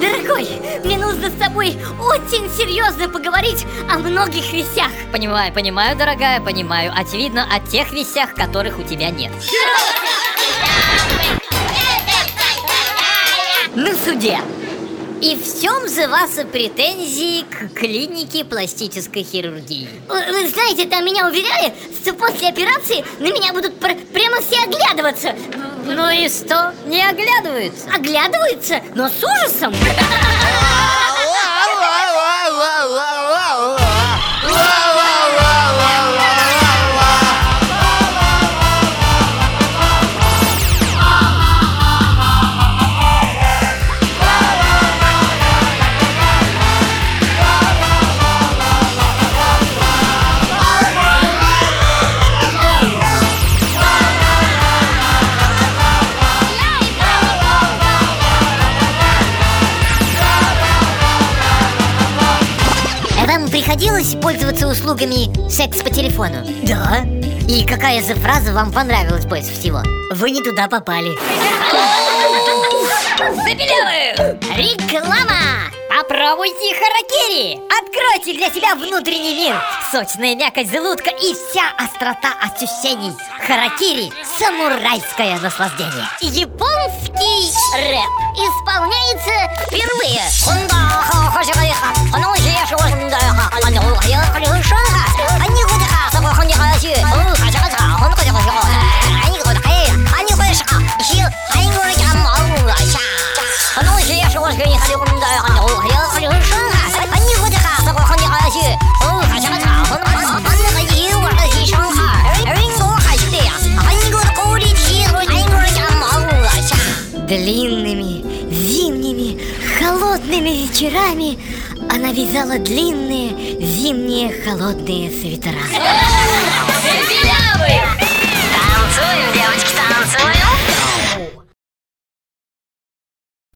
Дорогой, мне нужно с тобой очень серьезно поговорить о многих вещах. Понимаю, понимаю, дорогая, понимаю. А Очевидно, о тех вещах, которых у тебя нет. На суде. И в чем же ваши претензии к клинике пластической хирургии? Вы знаете, там меня уверяли, что после операции на меня будут пр прямо все оглядываться. Ну и что? Не оглядываются? Оглядываются, но с ужасом Вам приходилось пользоваться услугами секс по телефону? Да И какая же фраза вам понравилась больше всего? Вы не туда попали! Реклама! Попробуйте харакири! Откройте для себя внутренний мир! Сочная мякоть желудка и вся острота ощущений! Харакири – самурайское наслаждение! Японский рэп исполняется впервые Длинными, зимними, холодными вечерами она вязала длинные, зимние, холодные свитера. Танцуем, девочки!